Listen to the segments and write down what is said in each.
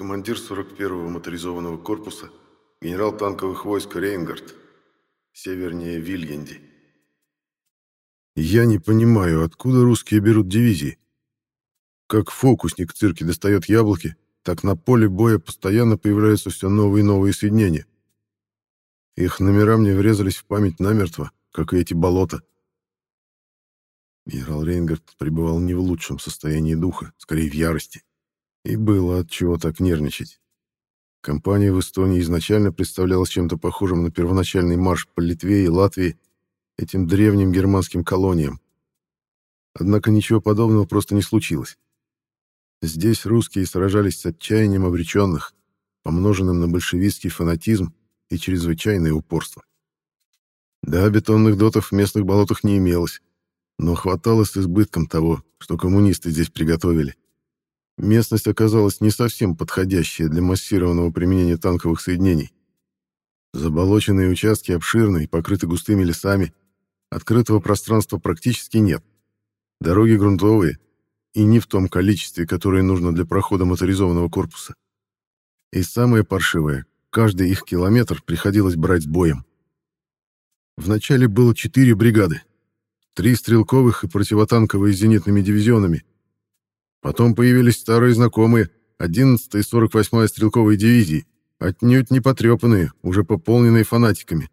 командир 41-го моторизованного корпуса, генерал танковых войск Рейнгард, севернее Вильянди. Я не понимаю, откуда русские берут дивизии. Как фокусник в цирке достает яблоки, так на поле боя постоянно появляются все новые и новые соединения. Их номера мне врезались в память намертво, как и эти болота. Генерал Рейнгард пребывал не в лучшем состоянии духа, скорее в ярости. И было от чего так нервничать. Компания в Эстонии изначально представлялась чем-то похожим на первоначальный марш по Литве и Латвии, этим древним германским колониям. Однако ничего подобного просто не случилось. Здесь русские сражались с отчаянием обреченных, помноженным на большевистский фанатизм и чрезвычайное упорство. Да, бетонных дотов в местных болотах не имелось, но хватало с избытком того, что коммунисты здесь приготовили. Местность оказалась не совсем подходящая для массированного применения танковых соединений. Заболоченные участки обширны и покрыты густыми лесами, открытого пространства практически нет. Дороги грунтовые и не в том количестве, которое нужно для прохода моторизованного корпуса. И самое паршивое, каждый их километр приходилось брать с боем. Вначале было четыре бригады, три стрелковых и противотанковые с зенитными дивизионами. Потом появились старые знакомые 11-я и 48-я стрелковые дивизии, отнюдь не потрепанные, уже пополненные фанатиками.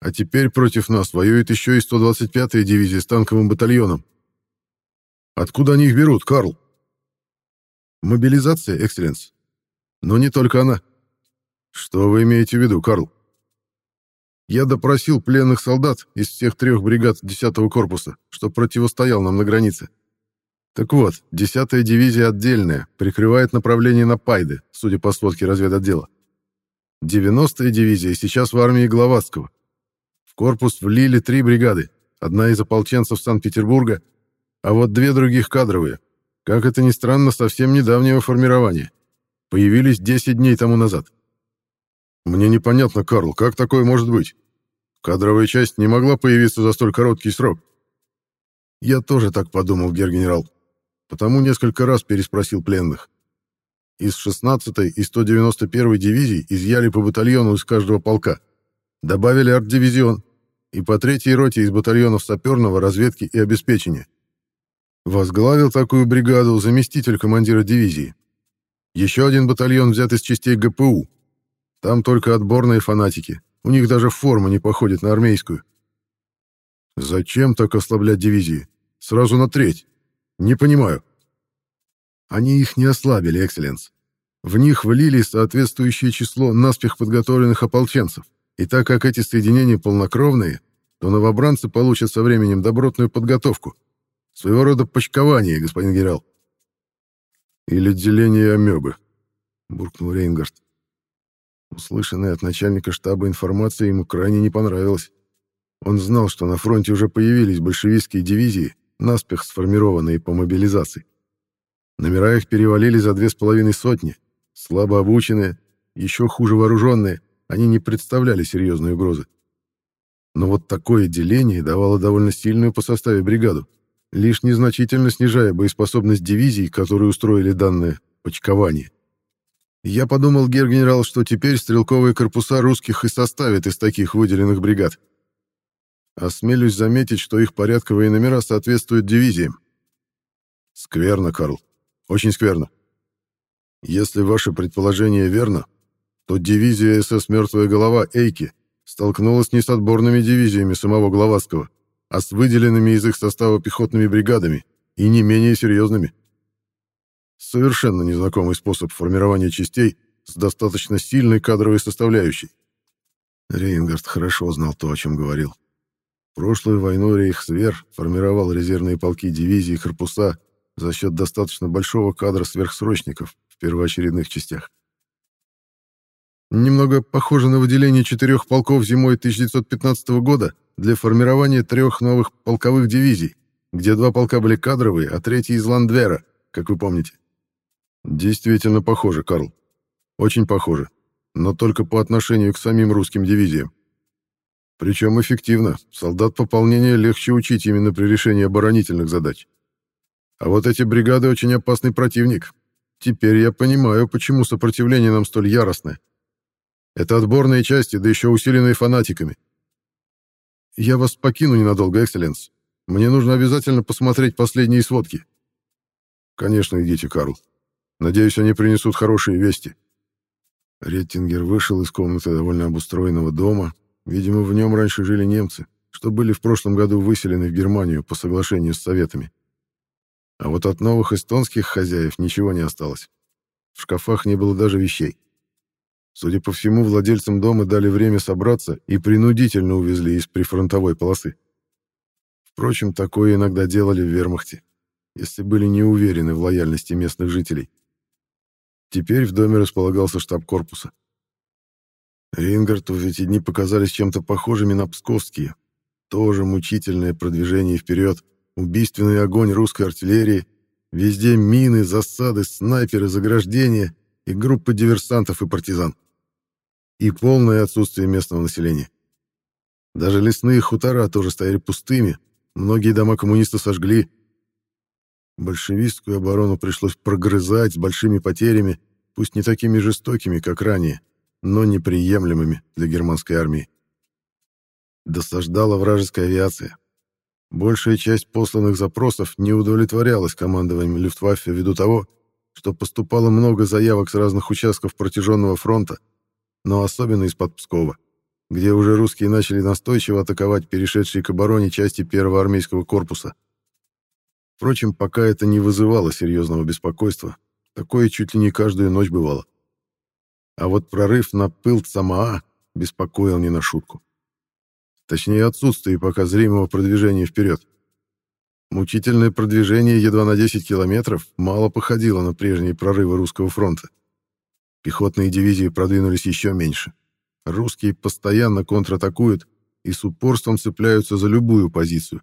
А теперь против нас воюет еще и 125-я дивизия с танковым батальоном. Откуда они их берут, Карл? Мобилизация, экселленс. Но не только она. Что вы имеете в виду, Карл? Я допросил пленных солдат из всех трех бригад 10-го корпуса, что противостоял нам на границе. Так вот, 10-я дивизия отдельная, прикрывает направление на Пайды, судя по сводке разведотдела. 90-я дивизия сейчас в армии Гловацкого. В корпус влили три бригады, одна из ополченцев Санкт-Петербурга, а вот две других кадровые. Как это ни странно, совсем недавнего формирования. Появились 10 дней тому назад. Мне непонятно, Карл, как такое может быть? Кадровая часть не могла появиться за столь короткий срок. Я тоже так подумал, гер-генерал. Потому несколько раз переспросил пленных. Из 16-й и 191-й дивизий изъяли по батальону из каждого полка. Добавили арт-дивизион и по третьей роте из батальонов саперного, разведки и обеспечения. Возглавил такую бригаду заместитель командира дивизии. Еще один батальон взят из частей ГПУ. Там только отборные фанатики, у них даже форма не походит на армейскую. Зачем так ослаблять дивизии? Сразу на треть. Не понимаю. Они их не ослабили, экселленс. В них влили соответствующее число наспех подготовленных ополченцев. И так как эти соединения полнокровные, то новобранцы получат со временем добротную подготовку. Своего рода почкование, господин генерал. Или деление амебы, буркнул Рейнгард. Услышанная от начальника штаба информация ему крайне не понравилась. Он знал, что на фронте уже появились большевистские дивизии, наспех сформированные по мобилизации. Номера их перевалили за две с половиной сотни, слабо обученные, еще хуже вооруженные, они не представляли серьезной угрозы. Но вот такое деление давало довольно сильную по составе бригаду, лишь незначительно снижая боеспособность дивизий, которые устроили данное почкование. Я подумал, гер-генерал, что теперь стрелковые корпуса русских и составят из таких выделенных бригад. Осмелюсь заметить, что их порядковые номера соответствуют дивизиям. Скверно, Карл. Очень скверно. Если ваше предположение верно, то дивизия СС «Мертвая голова» Эйки столкнулась не с отборными дивизиями самого Гловацкого, а с выделенными из их состава пехотными бригадами и не менее серьезными. Совершенно незнакомый способ формирования частей с достаточно сильной кадровой составляющей. Рейнгард хорошо знал то, о чем говорил. Прошлую войну Рейхсвер формировал резервные полки дивизии и корпуса за счет достаточно большого кадра сверхсрочников в первоочередных частях. Немного похоже на выделение четырех полков зимой 1915 года для формирования трех новых полковых дивизий, где два полка были кадровые, а третий из Ландвера, как вы помните. Действительно похоже, Карл. Очень похоже. Но только по отношению к самим русским дивизиям. Причем эффективно. Солдат пополнения легче учить именно при решении оборонительных задач. А вот эти бригады очень опасный противник. Теперь я понимаю, почему сопротивление нам столь яростное. Это отборные части, да еще усиленные фанатиками. Я вас покину ненадолго, Экселленс. Мне нужно обязательно посмотреть последние сводки. Конечно, идите, Карл. Надеюсь, они принесут хорошие вести. Реттингер вышел из комнаты довольно обустроенного дома. Видимо, в нем раньше жили немцы, что были в прошлом году выселены в Германию по соглашению с Советами. А вот от новых эстонских хозяев ничего не осталось. В шкафах не было даже вещей. Судя по всему, владельцам дома дали время собраться и принудительно увезли из прифронтовой полосы. Впрочем, такое иногда делали в вермахте, если были не уверены в лояльности местных жителей. Теперь в доме располагался штаб корпуса. Рингарту в эти дни показались чем-то похожими на псковские. Тоже мучительное продвижение вперед, убийственный огонь русской артиллерии, везде мины, засады, снайперы, заграждения и группы диверсантов и партизан. И полное отсутствие местного населения. Даже лесные хутора тоже стояли пустыми, многие дома коммунисты сожгли, Большевистскую оборону пришлось прогрызать с большими потерями, пусть не такими жестокими, как ранее, но неприемлемыми для германской армии. Досаждала вражеская авиация. Большая часть посланных запросов не удовлетворялась командованием Люфтваффе ввиду того, что поступало много заявок с разных участков протяженного фронта, но особенно из-под Пскова, где уже русские начали настойчиво атаковать перешедшие к обороне части первого армейского корпуса. Впрочем, пока это не вызывало серьезного беспокойства. Такое чуть ли не каждую ночь бывало. А вот прорыв на пыл Самаа беспокоил не на шутку. Точнее, отсутствие пока зримого продвижения вперед. Мучительное продвижение едва на 10 километров мало походило на прежние прорывы русского фронта. Пехотные дивизии продвинулись еще меньше. Русские постоянно контратакуют и с упорством цепляются за любую позицию.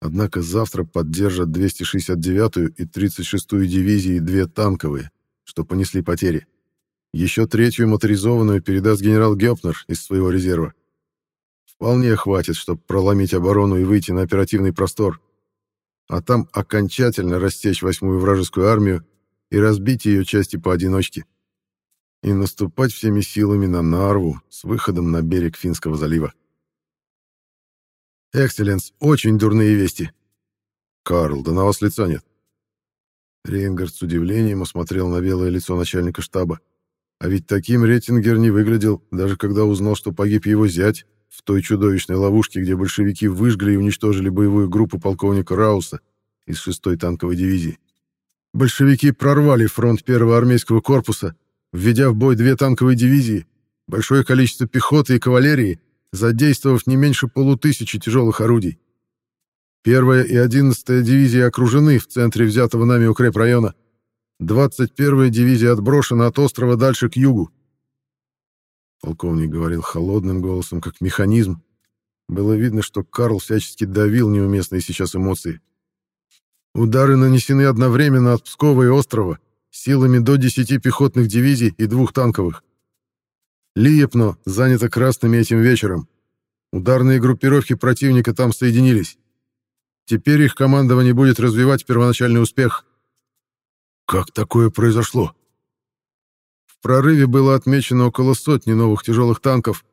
Однако завтра поддержат 269-ю и 36-ю дивизии две танковые, что понесли потери. Еще третью моторизованную передаст генерал Гёпнер из своего резерва. Вполне хватит, чтобы проломить оборону и выйти на оперативный простор. А там окончательно растечь восьмую вражескую армию и разбить ее части поодиночке. И наступать всеми силами на Нарву с выходом на берег Финского залива. «Экселленс, очень дурные вести». «Карл, да на вас лица нет». Рейнгард с удивлением осмотрел на белое лицо начальника штаба. А ведь таким Реттингер не выглядел, даже когда узнал, что погиб его зять в той чудовищной ловушке, где большевики выжгли и уничтожили боевую группу полковника Рауса из 6-й танковой дивизии. Большевики прорвали фронт первого армейского корпуса, введя в бой две танковые дивизии, большое количество пехоты и кавалерии задействовав не меньше полутысячи тяжелых орудий. Первая и одиннадцатая дивизии окружены в центре взятого нами укрепрайона. 21-я дивизия отброшена от острова дальше к югу. Полковник говорил холодным голосом, как механизм. Было видно, что Карл всячески давил неуместные сейчас эмоции. Удары нанесены одновременно от Пскова и острова, силами до 10 пехотных дивизий и двух танковых. Лиепно занято красными этим вечером. Ударные группировки противника там соединились. Теперь их командование будет развивать первоначальный успех. Как такое произошло? В прорыве было отмечено около сотни новых тяжелых танков.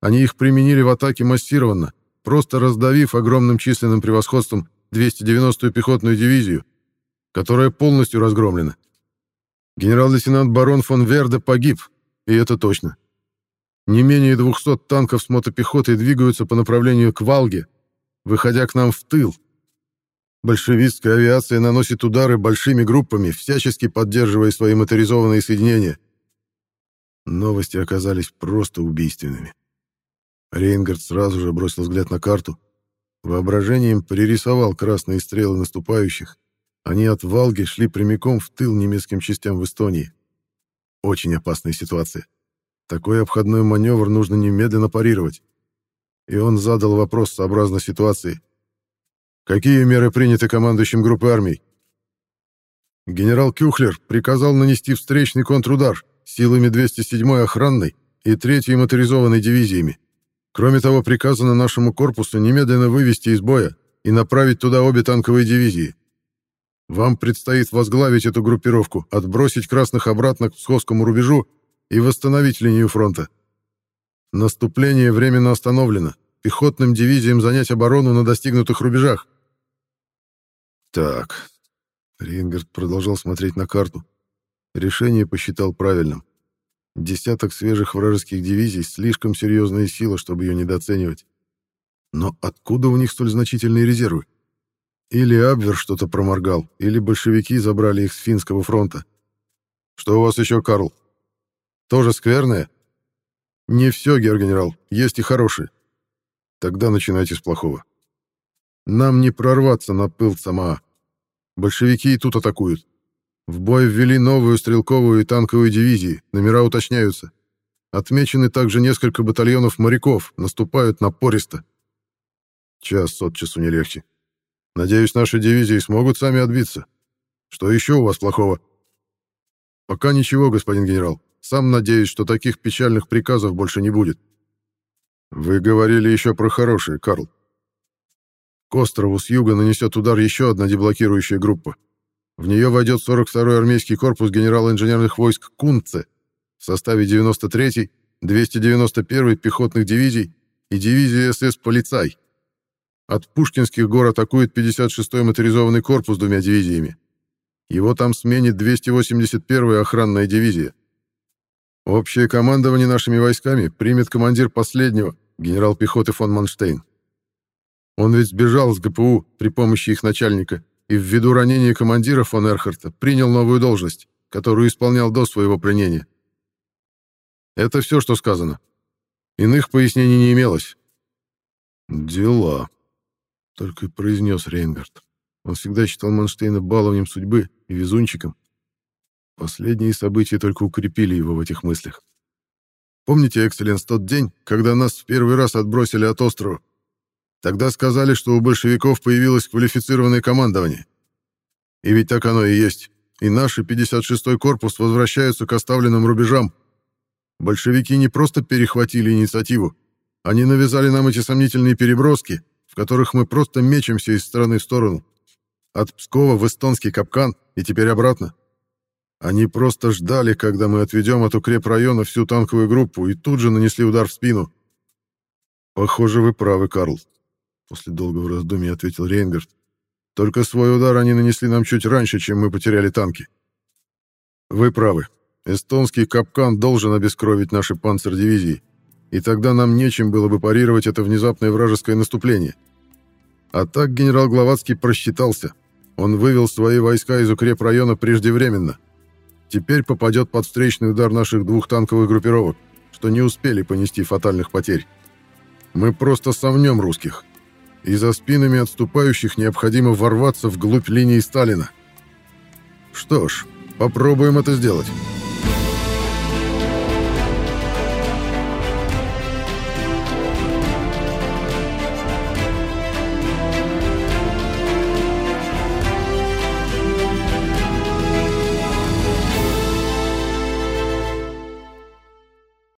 Они их применили в атаке массированно, просто раздавив огромным численным превосходством 290-ю пехотную дивизию, которая полностью разгромлена. Генерал-лейтенант барон фон Верде погиб, и это точно. Не менее 200 танков с мотопехотой двигаются по направлению к Валге, выходя к нам в тыл. Большевистская авиация наносит удары большими группами, всячески поддерживая свои моторизованные соединения. Новости оказались просто убийственными. Рейнгард сразу же бросил взгляд на карту. Воображением пририсовал красные стрелы наступающих. Они от Валги шли прямиком в тыл немецким частям в Эстонии. Очень опасная ситуация. Такой обходной маневр нужно немедленно парировать. И он задал вопрос сообразно ситуации. Какие меры приняты командующим группой армий? Генерал Кюхлер приказал нанести встречный контрудар силами 207-й охранной и 3-й моторизованной дивизиями. Кроме того, приказано нашему корпусу немедленно вывести из боя и направить туда обе танковые дивизии. Вам предстоит возглавить эту группировку, отбросить красных обратно к Псковскому рубежу и восстановить линию фронта. Наступление временно остановлено. Пехотным дивизиям занять оборону на достигнутых рубежах. Так. Рингард продолжал смотреть на карту. Решение посчитал правильным. Десяток свежих вражеских дивизий — слишком серьезная сила, чтобы ее недооценивать. Но откуда у них столь значительные резервы? Или Абвер что-то проморгал, или большевики забрали их с финского фронта. Что у вас еще, Карл? Тоже скверное? Не все, гер-генерал, есть и хорошие. Тогда начинайте с плохого. Нам не прорваться на пыл Самаа. Большевики и тут атакуют. В бой ввели новую стрелковую и танковую дивизии, номера уточняются. Отмечены также несколько батальонов моряков, наступают напористо. Час от часу не легче. Надеюсь, наши дивизии смогут сами отбиться. Что еще у вас плохого? Пока ничего, господин генерал. Сам надеюсь, что таких печальных приказов больше не будет. Вы говорили еще про хорошие, Карл. Острову с юга нанесет удар еще одна деблокирующая группа. В нее войдет 42-й армейский корпус генерал-инженерных войск Кунце в составе 93-й, 291-й пехотных дивизий и дивизии СС «Полицай». От Пушкинских гор атакует 56-й моторизованный корпус двумя дивизиями. Его там сменит 281-я охранная дивизия. Общее командование нашими войсками примет командир последнего, генерал пехоты фон Манштейн. Он ведь сбежал с ГПУ при помощи их начальника и ввиду ранения командира фон Эрхарта принял новую должность, которую исполнял до своего пленения. Это все, что сказано. Иных пояснений не имелось. «Дела», — только и произнес Рейнгард. Он всегда считал Манштейна баловнем судьбы и везунчиком. Последние события только укрепили его в этих мыслях. Помните, Экселленс, тот день, когда нас в первый раз отбросили от острова? Тогда сказали, что у большевиков появилось квалифицированное командование. И ведь так оно и есть. И наш 56-й корпус возвращаются к оставленным рубежам. Большевики не просто перехватили инициативу, они навязали нам эти сомнительные переброски, в которых мы просто мечемся из стороны в сторону. От Пскова в эстонский капкан и теперь обратно. Они просто ждали, когда мы отведем от укрепрайона всю танковую группу, и тут же нанесли удар в спину. Похоже, вы правы, Карл. После долгого раздумья ответил Рейнгард. Только свой удар они нанесли нам чуть раньше, чем мы потеряли танки. Вы правы. Эстонский капкан должен обескровить наши панцердивизии, и тогда нам нечем было бы парировать это внезапное вражеское наступление. А так генерал Гловацкий просчитался. Он вывел свои войска из укрепрайона преждевременно. Теперь попадет под встречный удар наших двух танковых группировок, что не успели понести фатальных потерь. Мы просто совнем русских и за спинами отступающих необходимо ворваться вглубь линии Сталина. Что ж, попробуем это сделать.